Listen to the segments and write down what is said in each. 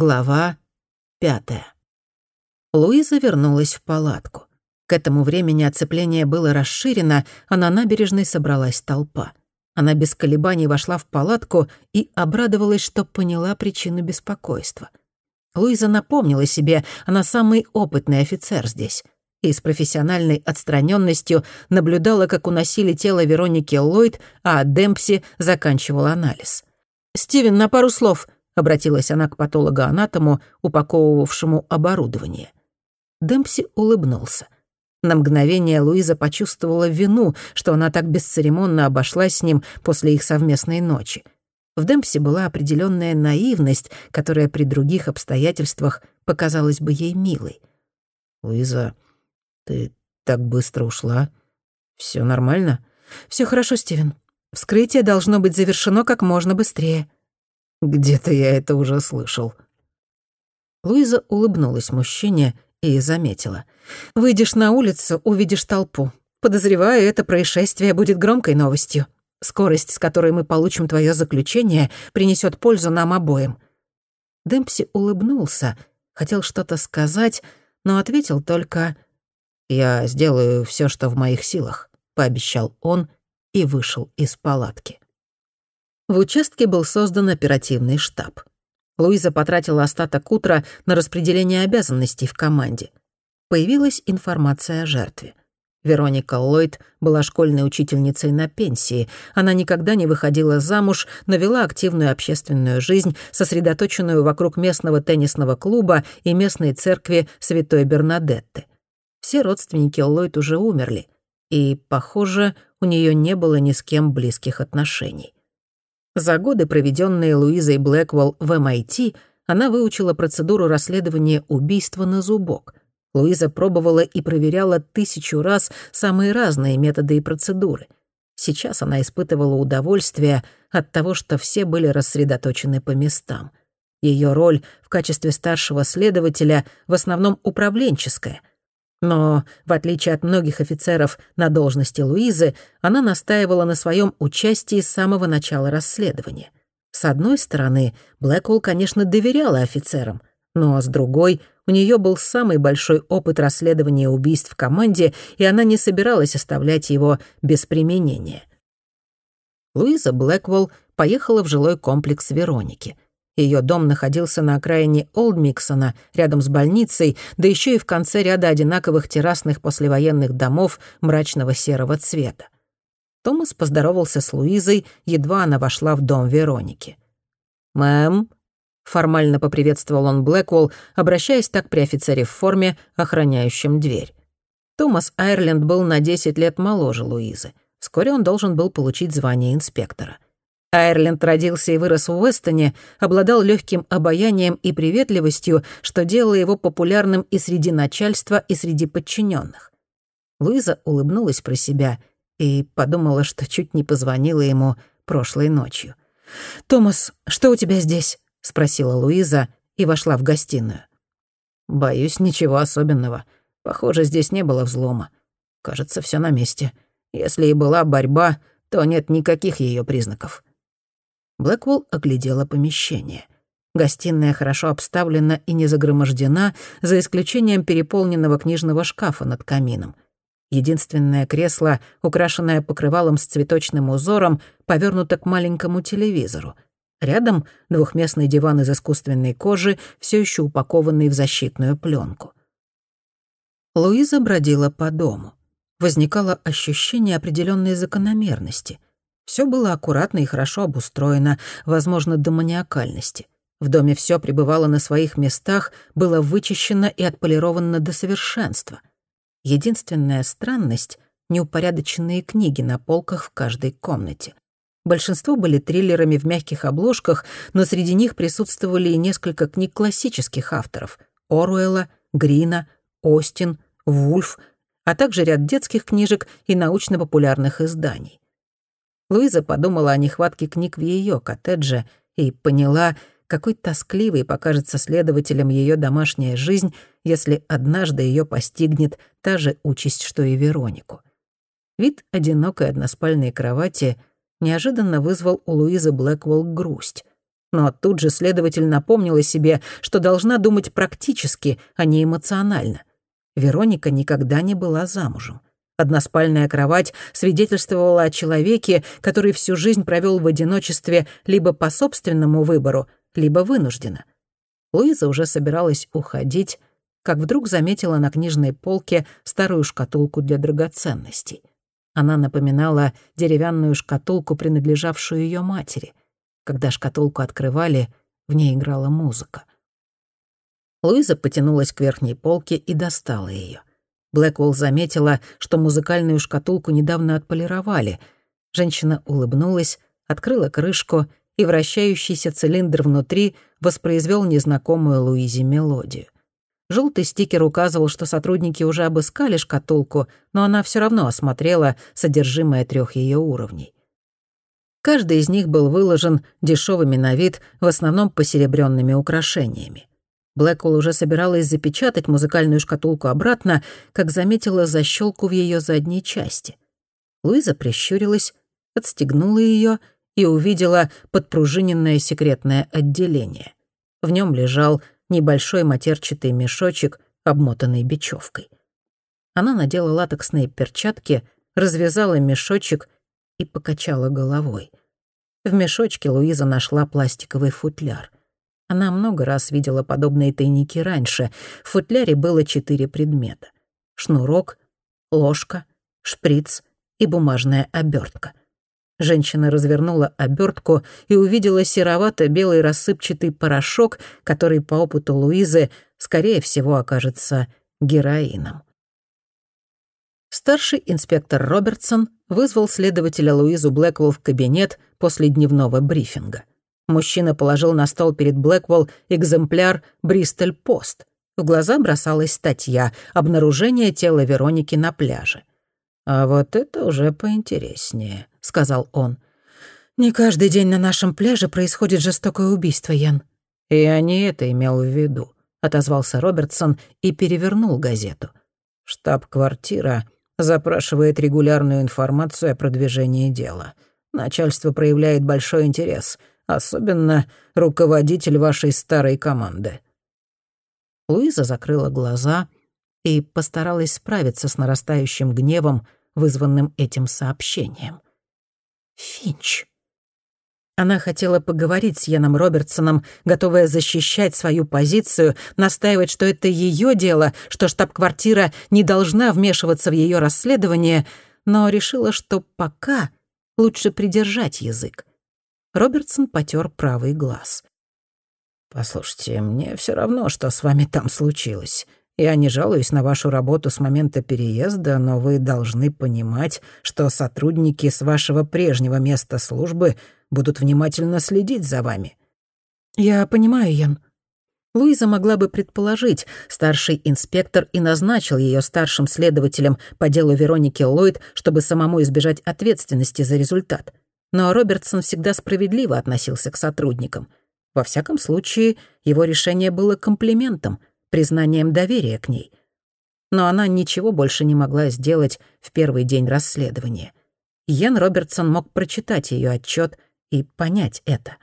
Глава пятая. Луиза вернулась в палатку. К этому времени оцепление было расширено, а на набережной собралась толпа. Она без колебаний вошла в палатку и обрадовалась, что поняла причину беспокойства. Луиза напомнила себе, она самый опытный офицер здесь. И с профессиональной отстраненностью наблюдала, как уносили тело Вероники Ллойд, а Демпси заканчивал анализ. «Стивен, на пару слов», — обратилась она к патологоанатому, упаковывавшему оборудование. Демпси улыбнулся. На мгновение Луиза почувствовала вину, что она так бесцеремонно обошлась с ним после их совместной ночи. В Демпси была определенная наивность, которая при других обстоятельствах показалась бы ей милой. «Луиза, ты так быстро ушла. Все нормально?» Все хорошо, Стивен. Вскрытие должно быть завершено как можно быстрее». Где-то я это уже слышал. Луиза улыбнулась мужчине и заметила. «Выйдешь на улицу, увидишь толпу. Подозреваю, это происшествие будет громкой новостью. Скорость, с которой мы получим твое заключение, принесет пользу нам обоим». Демпси улыбнулся, хотел что-то сказать, но ответил только «Я сделаю все, что в моих силах», — пообещал он и вышел из палатки. В участке был создан оперативный штаб. Луиза потратила остаток утра на распределение обязанностей в команде. Появилась информация о жертве. Вероника Ллойд была школьной учительницей на пенсии. Она никогда не выходила замуж, но вела активную общественную жизнь, сосредоточенную вокруг местного теннисного клуба и местной церкви Святой Бернадетты. Все родственники Ллойд уже умерли, и, похоже, у нее не было ни с кем близких отношений. За годы, проведенные Луизой Блэквелл в MIT, она выучила процедуру расследования убийства на зубок. Луиза пробовала и проверяла тысячу раз самые разные методы и процедуры. Сейчас она испытывала удовольствие от того, что все были рассредоточены по местам. Ее роль в качестве старшего следователя в основном управленческая — но, в отличие от многих офицеров на должности Луизы, она настаивала на своем участии с самого начала расследования. С одной стороны, Блэквелл, конечно, доверяла офицерам, но с другой, у нее был самый большой опыт расследования убийств в команде, и она не собиралась оставлять его без применения. Луиза Блэквелл поехала в жилой комплекс Вероники — ее дом находился на окраине Олдмиксона, рядом с больницей, да еще и в конце ряда одинаковых террасных послевоенных домов мрачного серого цвета. Томас поздоровался с Луизой, едва она вошла в дом Вероники. «Мэм», — формально поприветствовал он Блэквелл, обращаясь так при офицере в форме, охраняющем дверь. Томас Айрленд был на 10 лет моложе Луизы. Вскоре он должен был получить звание инспектора — Айрленд родился и вырос в Уэстоне, обладал легким обаянием и приветливостью, что делало его популярным и среди начальства, и среди подчиненных. Луиза улыбнулась про себя и подумала, что чуть не позвонила ему прошлой ночью. «Томас, что у тебя здесь?» — спросила Луиза и вошла в гостиную. «Боюсь, ничего особенного. Похоже, здесь не было взлома. Кажется, все на месте. Если и была борьба, то нет никаких ее признаков». Блэквелл оглядела помещение. Гостиная хорошо обставлена и не загромождена, за исключением переполненного книжного шкафа над камином. Единственное кресло, украшенное покрывалом с цветочным узором, повернуто к маленькому телевизору. Рядом двухместный диван из искусственной кожи, все еще упакованный в защитную пленку. Луиза бродила по дому. Возникало ощущение определенной закономерности — все было аккуратно и хорошо обустроено, возможно, до маниакальности. В доме все пребывало на своих местах, было вычищено и отполировано до совершенства. Единственная странность — неупорядоченные книги на полках в каждой комнате. Большинство были триллерами в мягких обложках, но среди них присутствовали и несколько книг классических авторов — Оруэлла, Грина, Остин, Вульф, а также ряд детских книжек и научно-популярных изданий. Луиза подумала о нехватке книг в ее коттедже и поняла, какой тоскливой покажется следователям ее домашняя жизнь, если однажды ее постигнет та же участь, что и Веронику. Вид одинокой односпальной кровати неожиданно вызвал у Луизы Блэквелл грусть. Но тут же следователь напомнила себе, что должна думать практически, а не эмоционально. Вероника никогда не была замужем. Односпальная кровать свидетельствовала о человеке, который всю жизнь провел в одиночестве либо по собственному выбору, либо вынужденно. Луиза уже собиралась уходить, как вдруг заметила на книжной полке старую шкатулку для драгоценностей. Она напоминала деревянную шкатулку, принадлежавшую ее матери. Когда шкатулку открывали, в ней играла музыка. Луиза потянулась к верхней полке и достала ее. Блэквелл заметила, что музыкальную шкатулку недавно отполировали. Женщина улыбнулась, открыла крышку, и вращающийся цилиндр внутри воспроизвел незнакомую Луизе мелодию. Желтый стикер указывал, что сотрудники уже обыскали шкатулку, но она все равно осмотрела содержимое трех ее уровней. Каждый из них был выложен дешевыми на вид, в основном посеребренными украшениями. Блэквелл уже собиралась запечатать музыкальную шкатулку обратно, как заметила защелку в ее задней части. Луиза прищурилась, отстегнула ее и увидела подпружиненное секретное отделение. В нем лежал небольшой матерчатый мешочек, обмотанный бечевкой. Она надела латексные перчатки, развязала мешочек и покачала головой. В мешочке Луиза нашла пластиковый футляр — она много раз видела подобные тайники раньше. В футляре было четыре предмета. Шнурок, ложка, шприц и бумажная обертка. Женщина развернула обертку и увидела серовато-белый рассыпчатый порошок, который, по опыту Луизы, скорее всего, окажется героином. Старший инспектор Робертсон вызвал следователя Луизу Блэквелл в кабинет после дневного брифинга. Мужчина положил на стол перед Блэквелл экземпляр «Бристоль-Пост». В глаза бросалась статья «Обнаружение тела Вероники на пляже». «А вот это уже поинтереснее», — сказал он. «Не каждый день на нашем пляже происходит жестокое убийство, Ян». «Я не это имел в виду», — отозвался Робертсон и перевернул газету. «Штаб-квартира запрашивает регулярную информацию о продвижении дела. Начальство проявляет большой интерес. Особенно руководитель вашей старой команды». Луиза закрыла глаза и постаралась справиться с нарастающим гневом, вызванным этим сообщением. «Финч». Она хотела поговорить с Яном Робертсоном, готовая защищать свою позицию, настаивать, что это ее дело, что штаб-квартира не должна вмешиваться в ее расследование, но решила, что пока лучше придержать язык. Робертсон потер правый глаз. «Послушайте, мне все равно, что с вами там случилось. Я не жалуюсь на вашу работу с момента переезда, но вы должны понимать, что сотрудники с вашего прежнего места службы будут внимательно следить за вами». «Я понимаю, Ян», Луиза могла бы предположить, старший инспектор и назначил ее старшим следователем по делу Вероники Ллойд, чтобы самому избежать ответственности за результат. Но Робертсон всегда справедливо относился к сотрудникам. Во всяком случае, его решение было комплиментом, признанием доверия к ней. Но она ничего больше не могла сделать в первый день расследования. Йен Робертсон мог прочитать ее отчет и понять это.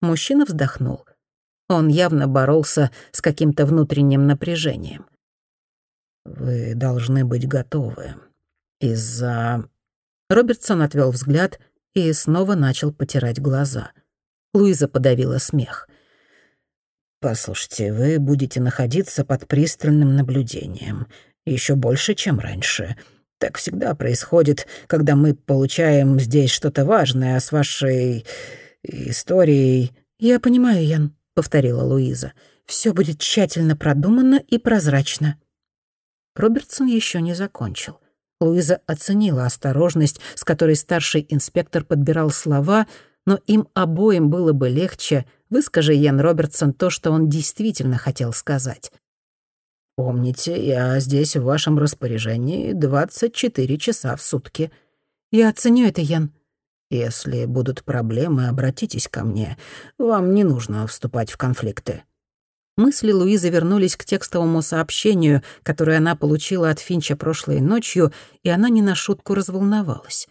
Мужчина вздохнул. Он явно боролся с каким-то внутренним напряжением. «Вы должны быть готовы. Из-за...» Робертсон отвел взгляд и снова начал потирать глаза. Луиза подавила смех. «Послушайте, вы будете находиться под пристальным наблюдением. еще больше, чем раньше. Так всегда происходит, когда мы получаем здесь что-то важное с вашей историей». «Я понимаю, Ян», — повторила Луиза. Все будет тщательно продумано и прозрачно». Робертсон еще не закончил. Луиза оценила осторожность, с которой старший инспектор подбирал слова, но им обоим было бы легче, выскажи Ян Робертсон то, что он действительно хотел сказать. «Помните, я здесь в вашем распоряжении 24 часа в сутки». «Я оценю это, Ян». «Если будут проблемы, обратитесь ко мне. Вам не нужно вступать в конфликты». Мысли Луизы вернулись к текстовому сообщению, которое она получила от Финча прошлой ночью, и она не на шутку разволновалась.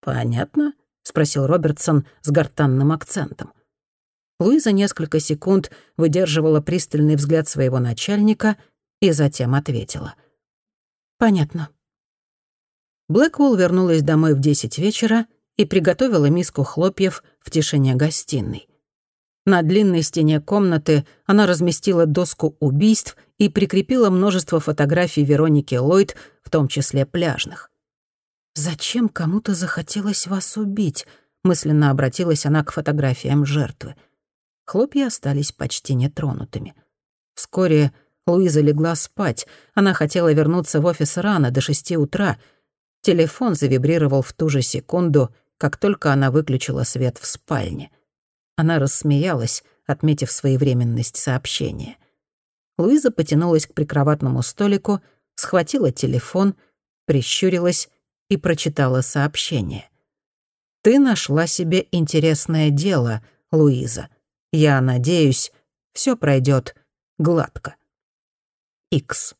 «Понятно?» — спросил Робертсон с гортанным акцентом. Луиза несколько секунд выдерживала пристальный взгляд своего начальника и затем ответила. «Понятно». Блэквелл вернулась домой в десять вечера и приготовила миску хлопьев в тишине гостиной. На длинной стене комнаты она разместила доску убийств и прикрепила множество фотографий Вероники Ллойд, в том числе пляжных. «Зачем кому-то захотелось вас убить?» — мысленно обратилась она к фотографиям жертвы. Хлопья остались почти нетронутыми. Вскоре Луиза легла спать. Она хотела вернуться в офис рано, до шести утра. Телефон завибрировал в ту же секунду, как только она выключила свет в спальне. Она рассмеялась, отметив своевременность сообщения. Луиза потянулась к прикроватному столику, схватила телефон, прищурилась и прочитала сообщение. «Ты нашла себе интересное дело, Луиза. Я надеюсь, все пройдет гладко». Икс.